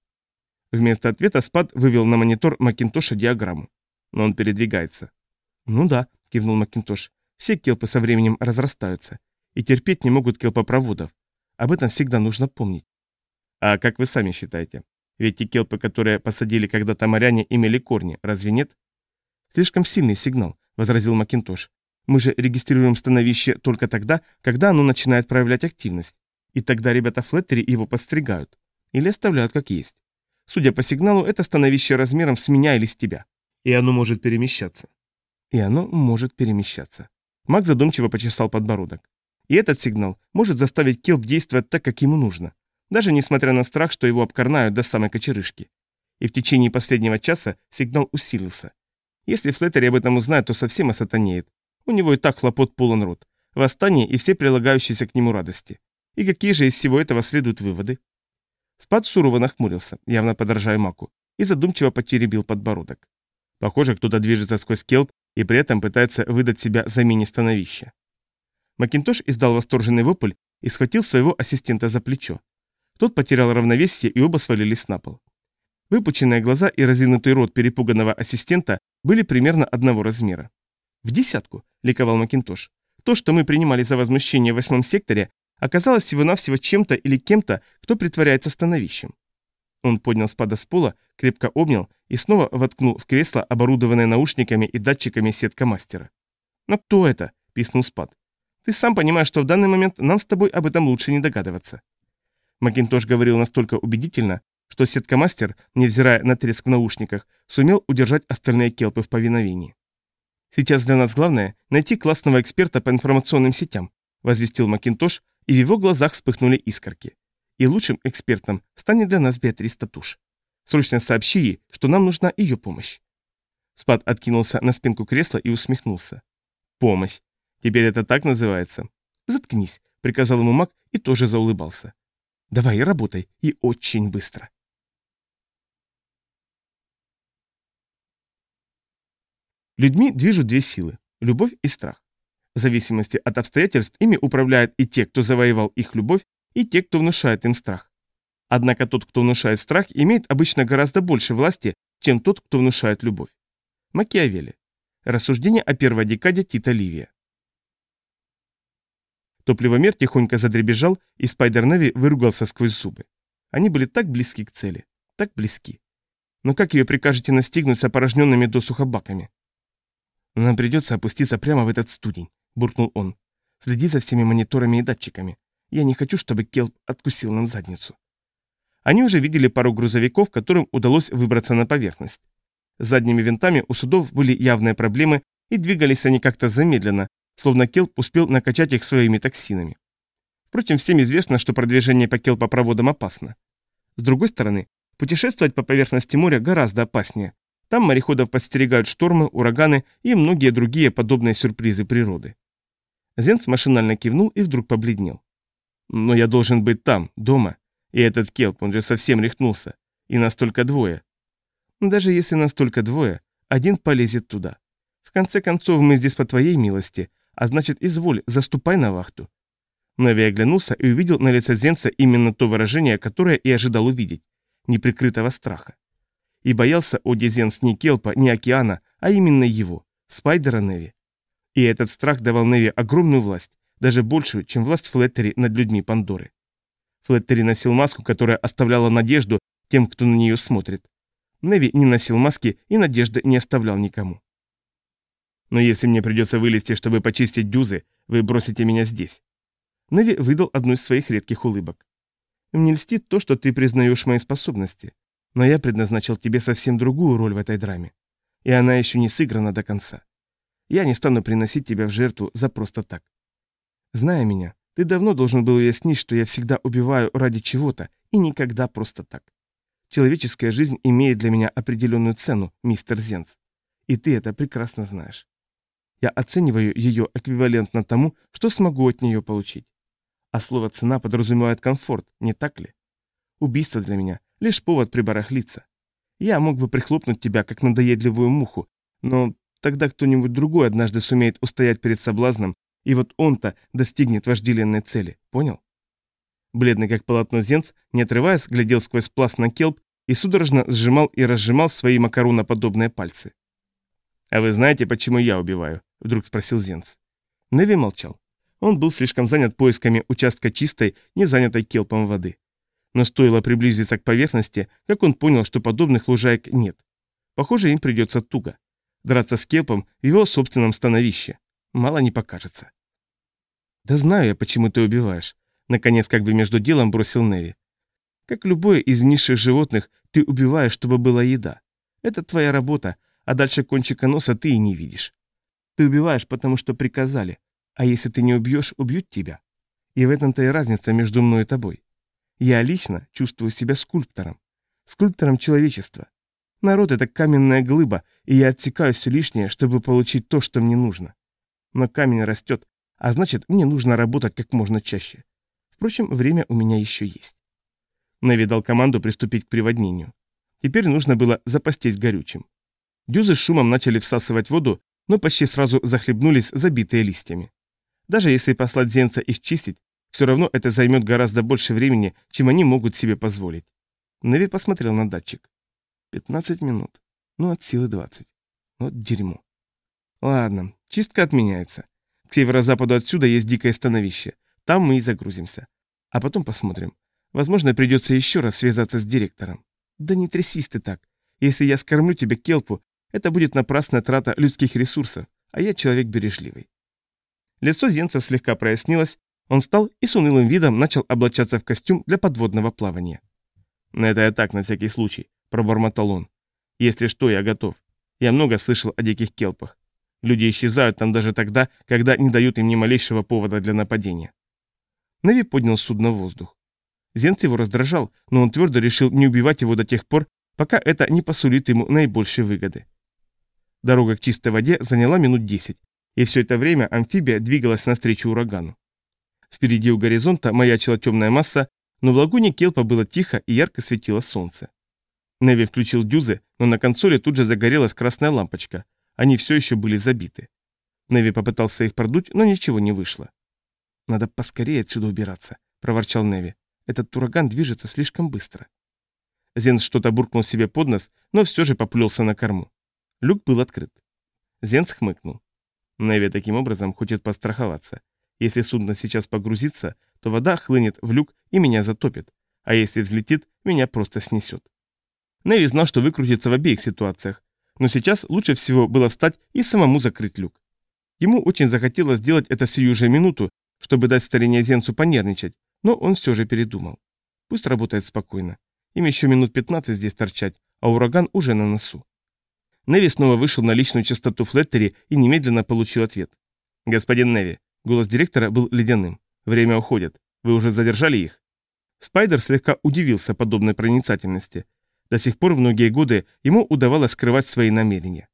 Вместо ответа Спад вывел на монитор Макинтоша диаграмму. Но он передвигается. Ну да, кивнул Макинтош. Все келпы со временем разрастаются и терпеть не могут келпопроводов. Об этом всегда нужно помнить. А как вы сами считаете? Ведь те келпы, которые посадили когда-то моряне, имели корни, разве нет? Слишком сильный сигнал, возразил Макинтош. Мы же регистрируем становище только тогда, когда оно начинает проявлять активность. И тогда ребята Флеттери его подстригают. Или оставляют как есть. Судя по сигналу, это становище размером с меня или с тебя. И оно может перемещаться. И оно может перемещаться. Маг задумчиво почесал подбородок. И этот сигнал может заставить Келп действовать так, как ему нужно, даже несмотря на страх, что его обкорнают до самой кочерышки. И в течение последнего часа сигнал усилился. Если Флеттери об этом узнает, то совсем осатанеет. У него и так хлопот полон рот. Восстание и все прилагающиеся к нему радости. И какие же из всего этого следуют выводы? Спад сурово нахмурился, явно подражая Маку, и задумчиво потеребил подбородок. Похоже, кто-то движется сквозь келп и при этом пытается выдать себя за мини-становище. Макинтош издал восторженный вопль и схватил своего ассистента за плечо. Тот потерял равновесие, и оба свалились на пол. Выпученные глаза и разинутый рот перепуганного ассистента были примерно одного размера. «В десятку!» – ликовал Макинтош. «То, что мы принимали за возмущение в восьмом секторе, оказалось всего-навсего чем-то или кем-то, кто притворяется становищем». Он поднял спада с пола, крепко обнял и снова воткнул в кресло, оборудованное наушниками и датчиками сетка мастера. «Но кто это?» – писнул спад. Ты сам понимаешь, что в данный момент нам с тобой об этом лучше не догадываться. Макинтош говорил настолько убедительно, что сеткомастер, невзирая на треск в наушниках, сумел удержать остальные келпы в повиновении. «Сейчас для нас главное – найти классного эксперта по информационным сетям», – возвестил Макинтош, и в его глазах вспыхнули искорки. «И лучшим экспертом станет для нас Беатрис Татуш. Срочно сообщи ей, что нам нужна ее помощь». Спад откинулся на спинку кресла и усмехнулся. «Помощь. Теперь это так называется? Заткнись, приказал ему маг и тоже заулыбался. Давай, работай, и очень быстро. Людьми движут две силы – любовь и страх. В зависимости от обстоятельств ими управляют и те, кто завоевал их любовь, и те, кто внушает им страх. Однако тот, кто внушает страх, имеет обычно гораздо больше власти, чем тот, кто внушает любовь. Макиавелли. Рассуждение о первой декаде Тита Ливия. Топливомер тихонько задребежал, и Спайдер-Неви выругался сквозь зубы. Они были так близки к цели. Так близки. Но как ее прикажете настигнуть с опорожненными досуха баками? «Нам придется опуститься прямо в этот студень», — буркнул он. «Следи за всеми мониторами и датчиками. Я не хочу, чтобы Келп откусил нам задницу». Они уже видели пару грузовиков, которым удалось выбраться на поверхность. С задними винтами у судов были явные проблемы, и двигались они как-то замедленно, словно Келп успел накачать их своими токсинами. Впрочем, всем известно, что продвижение по келпопроводам опасно. С другой стороны, путешествовать по поверхности моря гораздо опаснее. Там мореходов подстерегают штормы, ураганы и многие другие подобные сюрпризы природы. Зенц машинально кивнул и вдруг побледнел. «Но я должен быть там, дома. И этот келп, он же совсем рехнулся. И настолько двое. Даже если настолько двое, один полезет туда. В конце концов, мы здесь по твоей милости, а значит, изволь, заступай на вахту. Нави оглянулся и увидел на лице Зенца именно то выражение, которое и ожидал увидеть – неприкрытого страха. И боялся Оди Зенс не Келпа, не Океана, а именно его, Спайдера Неви. И этот страх давал Неви огромную власть, даже большую, чем власть Флеттери над людьми Пандоры. Флеттери носил маску, которая оставляла надежду тем, кто на нее смотрит. Неви не носил маски и надежды не оставлял никому. Но если мне придется вылезти, чтобы почистить дюзы, вы бросите меня здесь. Неви выдал одну из своих редких улыбок. «Мне льстит то, что ты признаешь мои способности, но я предназначил тебе совсем другую роль в этой драме, и она еще не сыграна до конца. Я не стану приносить тебя в жертву за просто так. Зная меня, ты давно должен был уяснить, что я всегда убиваю ради чего-то и никогда просто так. Человеческая жизнь имеет для меня определенную цену, мистер Зенц. И ты это прекрасно знаешь. Я оцениваю ее эквивалентно тому, что смогу от нее получить. А слово «цена» подразумевает комфорт, не так ли? Убийство для меня — лишь повод прибарахлиться. Я мог бы прихлопнуть тебя, как надоедливую муху, но тогда кто-нибудь другой однажды сумеет устоять перед соблазном, и вот он-то достигнет вожделенной цели, понял? Бледный как полотно Зенц, не отрываясь, глядел сквозь пласт на келп и судорожно сжимал и разжимал свои макароноподобные пальцы. «А вы знаете, почему я убиваю?» — вдруг спросил Зенц. Неви молчал. Он был слишком занят поисками участка чистой, не занятой келпом воды. Но стоило приблизиться к поверхности, как он понял, что подобных лужаек нет. Похоже, им придется туго. Драться с келпом в его собственном становище. Мало не покажется. «Да знаю я, почему ты убиваешь», Наконец, как бы между делом бросил Неви. Как любое из низших животных, ты убиваешь, чтобы была еда. Это твоя работа, а дальше кончика носа ты и не видишь. Ты убиваешь, потому что приказали, а если ты не убьешь, убьют тебя. И в этом-то и разница между мной и тобой. Я лично чувствую себя скульптором. Скульптором человечества. Народ — это каменная глыба, и я отсекаю все лишнее, чтобы получить то, что мне нужно. Но камень растет, а значит, мне нужно работать как можно чаще. Впрочем, время у меня еще есть. Неви дал команду приступить к приводнению. Теперь нужно было запастись горючим. Дюзы с шумом начали всасывать воду, но почти сразу захлебнулись, забитые листьями. Даже если послать Зенца их чистить, все равно это займет гораздо больше времени, чем они могут себе позволить. Неви посмотрел на датчик. 15 минут. Ну, от силы 20. Вот дерьмо. Ладно, чистка отменяется. К северо-западу отсюда есть дикое становище. Там мы и загрузимся. А потом посмотрим. Возможно, придется еще раз связаться с директором. Да не трясись ты так. Если я скормлю тебе келпу, это будет напрасная трата людских ресурсов, а я человек бережливый. Лицо Зенца слегка прояснилось, он встал и с унылым видом начал облачаться в костюм для подводного плавания. «На это я так, на всякий случай», — пробормотал он. «Если что, я готов. Я много слышал о диких келпах. Люди исчезают там даже тогда, когда не дают им ни малейшего повода для нападения. Неви поднял судно в воздух. Зенц его раздражал, но он твердо решил не убивать его до тех пор, пока это не посулит ему наибольшей выгоды. Дорога к чистой воде заняла минут десять, и все это время амфибия двигалась навстречу урагану. Впереди у горизонта маячила темная масса, но в лагуне Келпа было тихо и ярко светило солнце. Неви включил дюзы, но на консоли тут же загорелась красная лампочка. Они все еще были забиты. Неви попытался их продуть, но ничего не вышло. «Надо поскорее отсюда убираться», — проворчал Неви. «Этот ураган движется слишком быстро». Зен что-то буркнул себе под нос, но все же поплелся на корму. Люк был открыт. Зен хмыкнул. Неви таким образом хочет постраховаться. Если судно сейчас погрузится, то вода хлынет в люк и меня затопит, а если взлетит, меня просто снесет. Неви знал, что выкрутится в обеих ситуациях, но сейчас лучше всего было встать и самому закрыть люк. Ему очень захотелось сделать это сию же минуту, чтобы дать старине Зенцу понервничать, но он все же передумал. Пусть работает спокойно. Им еще минут 15 здесь торчать, а ураган уже на носу. Неви снова вышел на личную частоту Флеттери и немедленно получил ответ. «Господин Неви», голос директора был ледяным. «Время уходит. Вы уже задержали их?» Спайдер слегка удивился подобной проницательности. До сих пор многие годы ему удавалось скрывать свои намерения.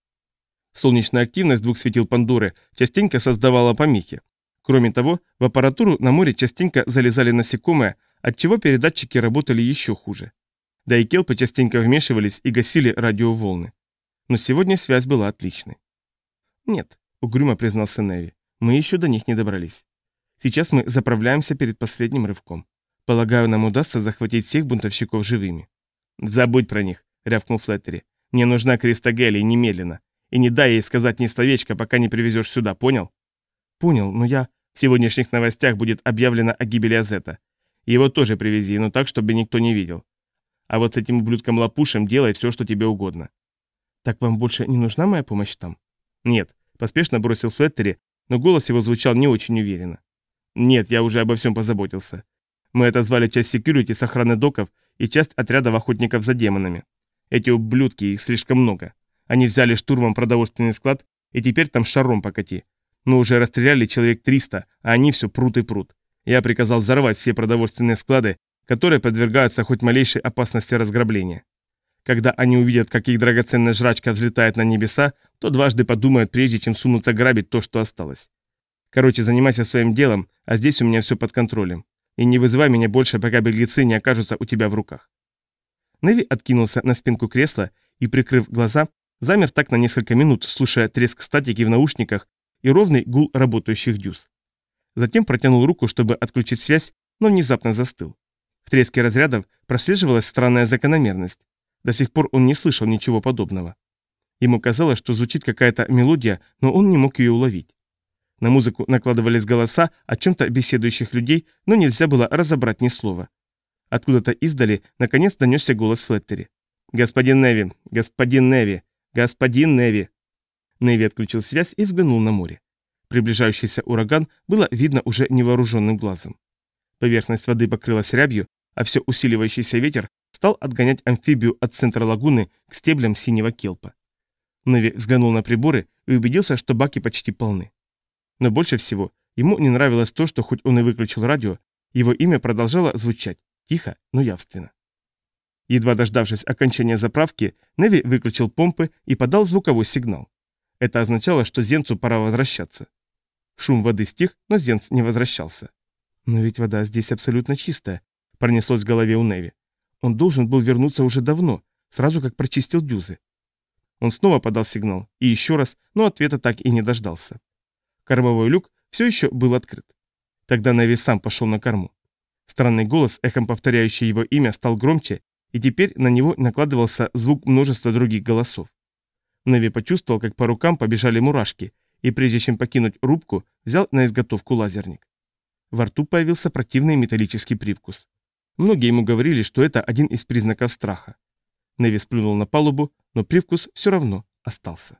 Солнечная активность двух светил Пандоры частенько создавала помехи, Кроме того, в аппаратуру на море частенько залезали насекомые, отчего передатчики работали еще хуже. Да и келпы частенько вмешивались и гасили радиоволны. Но сегодня связь была отличной. «Нет», — угрюмо признался Неви, — «мы еще до них не добрались. Сейчас мы заправляемся перед последним рывком. Полагаю, нам удастся захватить всех бунтовщиков живыми». «Забудь про них», — рявкнул Флеттери. «Мне нужна Кристагелия немедленно. И не дай ей сказать ни словечко, пока не привезешь сюда, понял?» «Понял, но я...» В сегодняшних новостях будет объявлено о гибели Азета. Его тоже привези, но так, чтобы никто не видел. А вот с этим ублюдком Лапушем делай все, что тебе угодно. Так вам больше не нужна моя помощь там? Нет, поспешно бросил Светтери, но голос его звучал не очень уверенно. Нет, я уже обо всем позаботился. Мы отозвали часть секьюрити с охраны доков и часть отрядов охотников за демонами. Эти ублюдки, их слишком много. Они взяли штурмом продовольственный склад, и теперь там шаром покати. Мы уже расстреляли человек 300, а они все прут и прут. Я приказал взорвать все продовольственные склады, которые подвергаются хоть малейшей опасности разграбления. Когда они увидят, как их драгоценная жрачка взлетает на небеса, то дважды подумают, прежде чем сунуться грабить то, что осталось. Короче, занимайся своим делом, а здесь у меня все под контролем. И не вызывай меня больше, пока беглецы не окажутся у тебя в руках. Неви откинулся на спинку кресла и, прикрыв глаза, замер так на несколько минут, слушая треск статики в наушниках и ровный гул работающих дюз. Затем протянул руку, чтобы отключить связь, но внезапно застыл. В треске разрядов прослеживалась странная закономерность. До сих пор он не слышал ничего подобного. Ему казалось, что звучит какая-то мелодия, но он не мог ее уловить. На музыку накладывались голоса о чем-то беседующих людей, но нельзя было разобрать ни слова. Откуда-то издали, наконец, донесся голос Флеттери. «Господин Неви! Господин Неви! Господин Неви!» Неви отключил связь и взглянул на море. Приближающийся ураган было видно уже невооруженным глазом. Поверхность воды покрылась рябью, а все усиливающийся ветер стал отгонять амфибию от центра лагуны к стеблям синего келпа. Неви взглянул на приборы и убедился, что баки почти полны. Но больше всего ему не нравилось то, что хоть он и выключил радио, его имя продолжало звучать, тихо, но явственно. Едва дождавшись окончания заправки, Неви выключил помпы и подал звуковой сигнал. Это означало, что Зенцу пора возвращаться. Шум воды стих, но Зенц не возвращался. «Но ведь вода здесь абсолютно чистая», — пронеслось в голове у Неви. «Он должен был вернуться уже давно, сразу как прочистил дюзы». Он снова подал сигнал, и еще раз, но ответа так и не дождался. Кормовой люк все еще был открыт. Тогда Неви сам пошел на корму. Странный голос, эхом повторяющий его имя, стал громче, и теперь на него накладывался звук множества других голосов. Неви почувствовал, как по рукам побежали мурашки, и прежде чем покинуть рубку, взял на изготовку лазерник. Во рту появился противный металлический привкус. Многие ему говорили, что это один из признаков страха. Неви сплюнул на палубу, но привкус все равно остался.